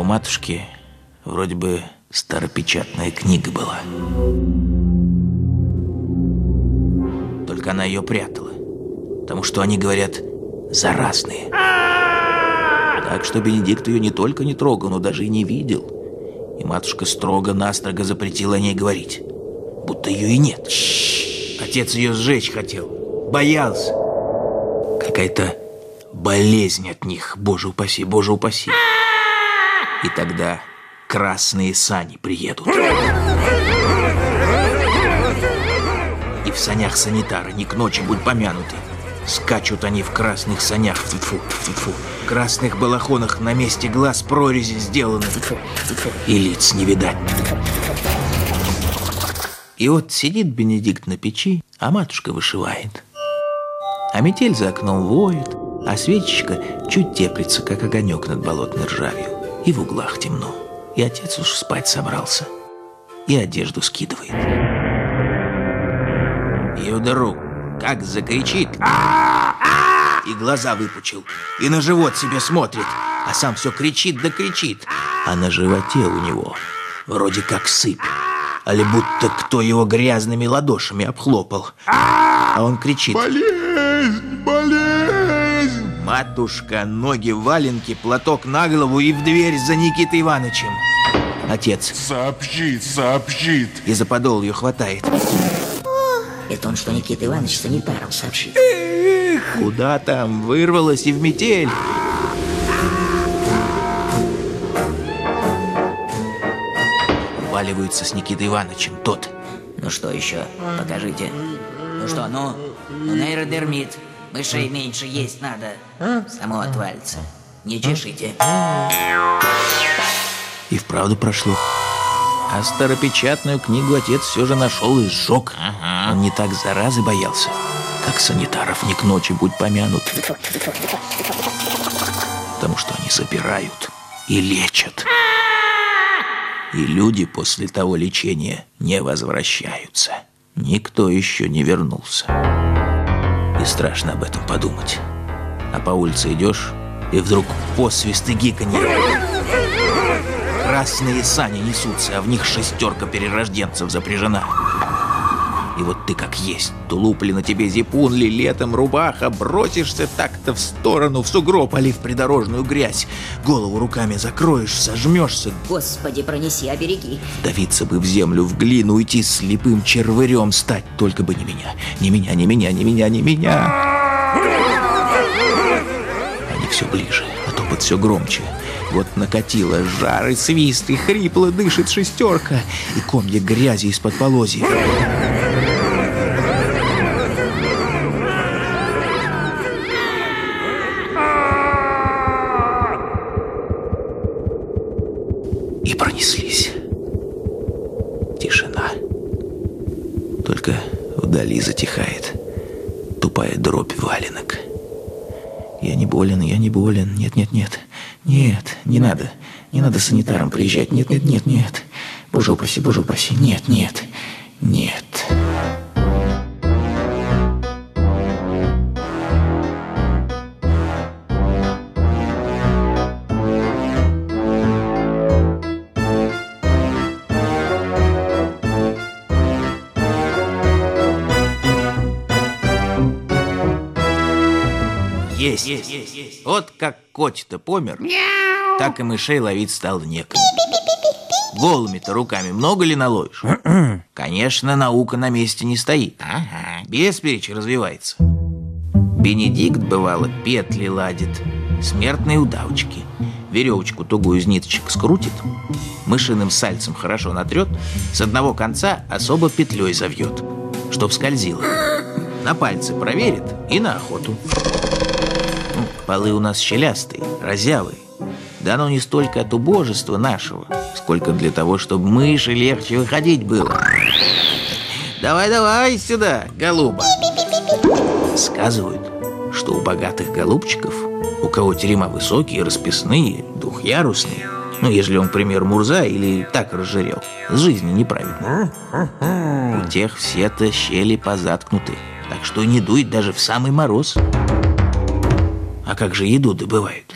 у матушки вроде бы старопечатная книга была. Только она ее прятала. Потому что они говорят заразные. Так что Бенедикт ее не только не трогал, но даже и не видел. И матушка строго-настрого запретила о ней говорить. Будто ее и нет. Отец ее сжечь хотел. Боялся. Какая-то болезнь от них, боже упаси, боже упаси. И тогда красные сани приедут. И в санях санитары не к ночи будь помянуты. Скачут они в красных санях, фу, фу, фу, в красных балахонах на месте глаз прорези сделаны. И лиц не видать. И вот сидит Бенедикт на печи, а матушка вышивает. А метель за окном воет, а свечечка чуть теплится, как огонек над болотной ржавью. И в углах темно. И отец уж спать собрался. И одежду скидывает. Юдору как закричит. И глаза выпучил. И на живот себе смотрит. А сам все кричит да кричит. А на животе у него вроде как сыпь. Али будто кто его грязными ладошами обхлопал. А он кричит. Болезнь, болезнь! Матушка, ноги в валенке, платок на голову и в дверь за Никитой Ивановичем. Отец. Сообщит, сообщит. И за подол ее хватает. Это он, что Никита Иванович санитарам сообщит. Куда там? Вырвалась и в метель. Валиваются с Никитой Ивановичем тот. Ну что еще? Покажите. Ну что, ну? Ну, нейродермит. Мышей меньше есть надо. Само отвалится. Не чешите. И вправду прошло. А старопечатную книгу отец все же нашел и сжег. Он не так заразы боялся, как санитаров не к ночи будь помянут. Потому что они забирают и лечат. И люди после того лечения не возвращаются. Никто еще не вернулся. И страшно об этом подумать. А по улице идешь, и вдруг посвист и гиканье. Красные сани несутся, а в них шестерка перерожденцев запряжена. И вот ты как есть, тулупли на тебе зипун ли, летом рубаха, бросишься так-то в сторону, в сугроб, в придорожную грязь. Голову руками закроешь, сожмешься. Господи, пронеси, обереги. Давиться бы в землю, в глину, уйти слепым червырем стать, только бы не меня. Не меня, не меня, не меня, не меня. Они все ближе, а топот все громче. Вот накатило жар и свист, и хрипло дышит шестерка, и комья грязи из-под полозья. Не болен, я не болен. Нет, нет, нет. Нет, не надо. Не надо санитарам приезжать. Нет, нет, нет, нет. Боже упаси, боже упаси. Нет. Нет. Есть. есть, есть, есть. Вот как котик-то помер, так и мышей ловить стало некому. Голыми-то руками много ли наловишь? Конечно, наука на месте не стоит. Ага. Бесперечь развивается. Бенедикт, бывало, петли ладит, смертные удавочки. Веревочку тугую из ниточек скрутит, мышиным сальцем хорошо натрет, с одного конца особо петлей завьет, чтоб скользило. На пальцы проверит и на охоту. Полы у нас щелястые, разявые. Да оно не столько от убожества нашего, сколько для того, чтобы мыши легче выходить было. Давай-давай сюда, голуба. Сказывают, что у богатых голубчиков, у кого терема высокие, расписные, двухъярусные, ну, ежели он, к примеру, Мурза или так разжирел, с жизни неправильно. У тех все-то щели позаткнуты, так что не дует даже в самый мороз. А как же еду добывают?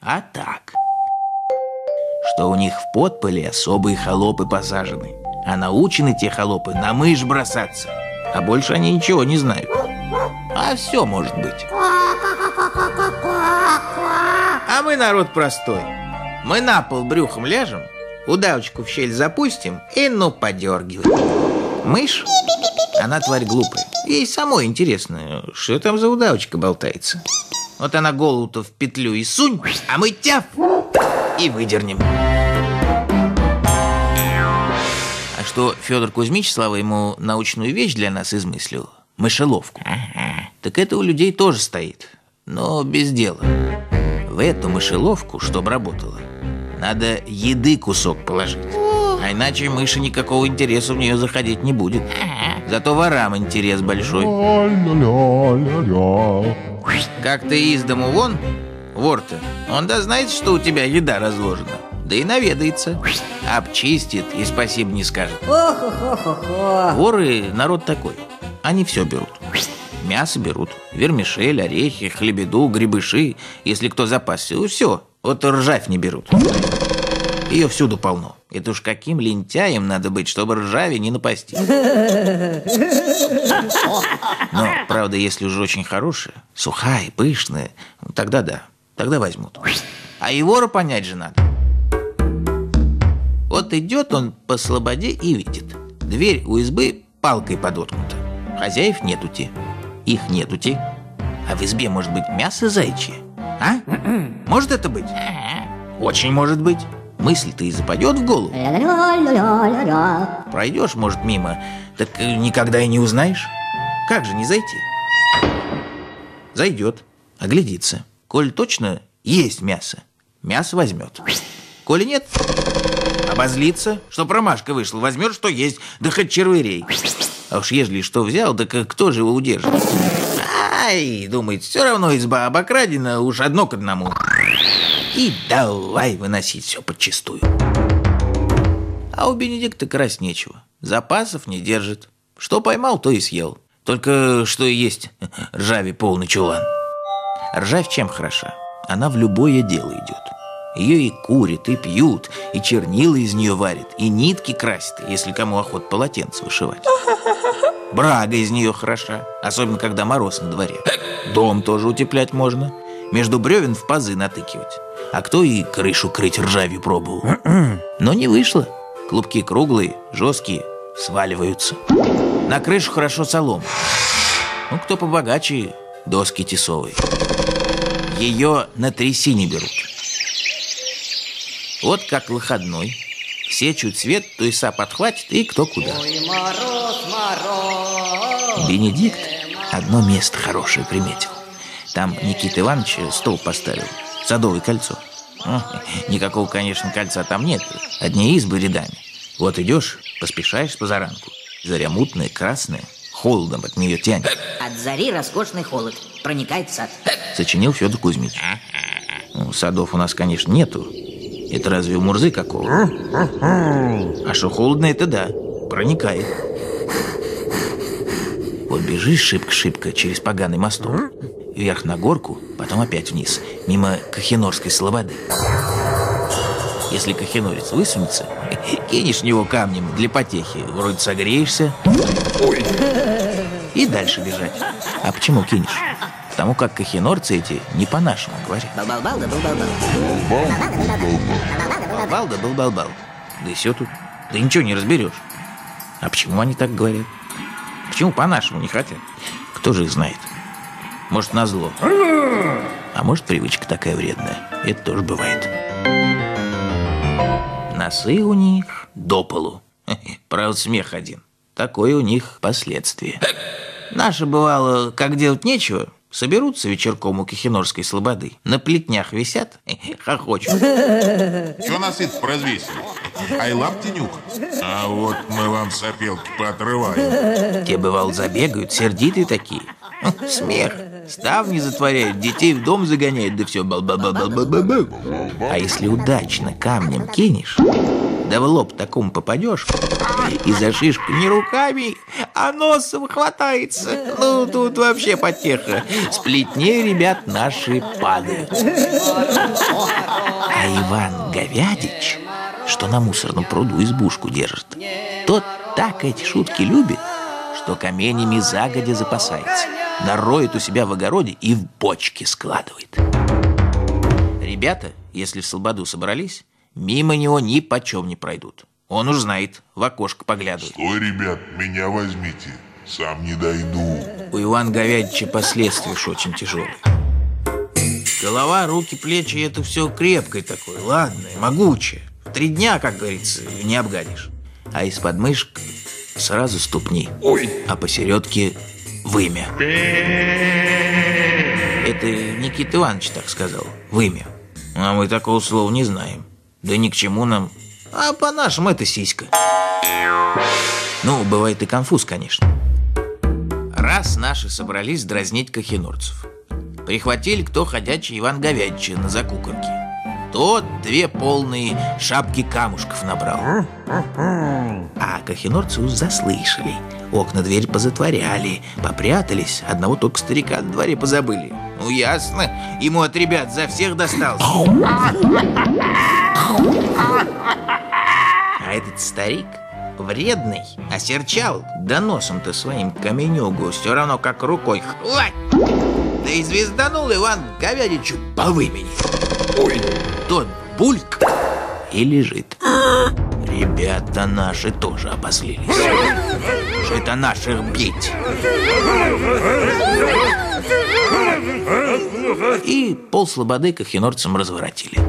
А так. что у них в подполе особые холопы посажены. А научены те холопы на мышь бросаться. А больше они ничего не знают. А все может быть. А мы народ простой. Мы на пол брюхом ляжем, удавочку в щель запустим и ну подергиваем. Мышь, она тварь глупая. Ей самой интересно, что там за удавочка болтается. Вот она голову-то в петлю и сунь, а мы тяф и выдернем. А что Федор Кузьмич, слава ему, научную вещь для нас измыслил? Мышеловку. Так это у людей тоже стоит, но без дела. В эту мышеловку, чтобы работала, надо еды кусок положить. А иначе мыши никакого интереса в нее заходить не будет. Зато ворам интерес большой. Как ты из дому вон, вор-то, он да знает, что у тебя еда разложена. Да и наведается. Обчистит и спасибо не скажет. Воры народ такой. Они все берут. Мясо берут, вермишель, орехи, хлебеду, грибыши. Если кто запасся, все. Вот ржавь не берут. Ее всюду полно. Это уж каким лентяем надо быть, чтобы ржави не напасти. Но, правда, если уже очень хорошая, сухая, пышная, тогда да, тогда возьмут. А вора понять же надо. Вот идет он по слободе и видит. Дверь у избы палкой подоткнута. Хозяев нетути. Их нетути. А в избе может быть мясо зайчье? А? Может это быть? Очень может быть. Мысль-то и западет в голову. Пройдешь, может, мимо, так никогда и не узнаешь. Как же не зайти? Зайдет, оглядится. Коль точно есть мясо, мясо возьмет. Коли нет, обозлится, что промашка вышла, возьмет, что есть, да хоть червырей. А уж ежели что взял, так э, кто же его удержит? Ай, думает, все равно изба обокрадена, уж одно к одному. И давай выносить все подчистую. А у Бенедикта красть нечего. Запасов не держит. Что поймал, то и съел. Только что и есть ржави полный чулан. Ржавь чем хороша? Она в любое дело идет. Ее и курят, и пьют, и чернила из нее варят, и нитки красят, если кому охот полотенце вышивать. Брага из нее хороша, особенно когда мороз на дворе. Дом тоже утеплять можно. Между бревен в пазы натыкивать. А кто и крышу крыть ржавью пробовал. Но не вышло. Клубки круглые, жесткие, сваливаются. На крышу хорошо солом. Ну, кто побогаче, доски тесовые. Ее на трясине берут. Вот как выходной. Все чуть свет, то и са подхватит, и кто куда. Бенедикт одно место хорошее приметил. Там Никита Иванович стол поставил, садовое кольцо. Ну, никакого, конечно, кольца там нет, одни избы рядами. Вот идешь, поспешаешь по заранку. Заря мутная, красная, холодом от нее тянет. От зари роскошный холод проникает в сад. Сочинил Федор Кузьмич. Ну, садов у нас, конечно, нету. Это разве у Мурзы какого? А что холодно, это да, проникает. Вот бежишь шибко-шибко через поганый мосток, вверх на горку, потом опять вниз, мимо Кахинорской слободы. Если кахинорец высунется, кинешь в него камнем для потехи, вроде согреешься. И дальше бежать. А почему кинешь? Потому как кахинорцы эти не по-нашему говорят. Бал-бал да бал-бал-бал. Балбал был балбал. Да и все тут. Да ничего не разберешь. А почему они так говорят? Почему по-нашему не хотят? Кто же их знает? Может, на зло. А может, привычка такая вредная. Это тоже бывает. Носы у них до полу. Правда, смех один. Такое у них последствие. Наши, бывало, как делать нечего, соберутся вечерком у Кахинорской слободы. На плетнях висят, хохочут. Че нас это поразвесили? Ай, лапти нюхать. А вот мы вам сопелки поотрываем. Те, бывало, забегают, сердитые такие. Смех. Ставни затворяют, детей в дом загоняют, да все бал бал бал бал бал бал бал. А если удачно камнем кинешь, да в лоб такому попадешь, и за шишку не руками, а носом хватается. Ну, тут вообще потеха. Сплетнее, ребят, наши падают. А Иван Говядич что на мусорном пруду избушку держит. Тот так эти шутки любит, что каменями загодя запасается, нароет у себя в огороде и в бочки складывает. Ребята, если в Слободу собрались, мимо него ни почем не пройдут. Он уж знает, в окошко поглядывает. Стой, ребят, меня возьмите. Сам не дойду. У Ивана Говядича последствия уж очень тяжелые. Голова, руки, плечи – это все крепкое такое, ладное, могучее. В три дня, как говорится, не обгадишь. А из подмышек сразу ступни. Ой. А посередке вымя. Это Никита Иванович так сказал, вымя. А мы такого слова не знаем. Да ни к чему нам. А по-нашему это сиська. Ну, бывает и конфуз, конечно. Раз наши собрались дразнить кахинорцев. Прихватили кто ходячий Иван Говядича на закуканке. Тот две полные шапки камушков набрал. А кахинорцы заслышали. Окна дверь позатворяли, попрятались, одного только старика на дворе позабыли. Ну ясно, ему от ребят за всех достался. А этот старик вредный, осерчал, да носом-то своим каменюгу все равно как рукой хвать. Да и звезданул Иван Говядичу по вымени. Ой. Тот бульк и лежит. Ребята наши тоже обозлились. Что это наших бить? И пол слободы кахинорцам разворотили.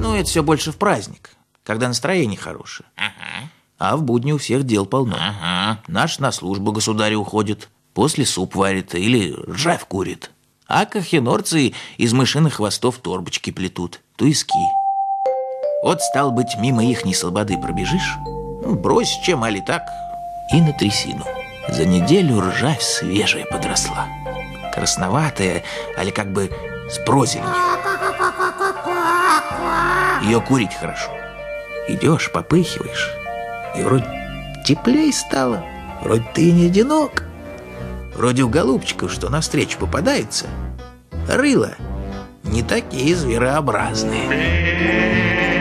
Ну, это все больше в праздник, когда настроение хорошее. Ага. А в будни у всех дел полно. Ага. Наш на службу государю уходит, после суп варит или ржавь курит. А кахинорцы из мышиных хвостов торбочки плетут, туиски. Вот, стал быть, мимо их не слободы пробежишь, ну, брось чем, али так, и на трясину. За неделю ржавь свежая подросла. Красноватая, али как бы с прозеленью. Ее курить хорошо. Идешь, попыхиваешь, и вроде теплей стало, вроде ты не одинок. Вроде у голубчиков, что навстречу попадается, рыло не такие зверообразные.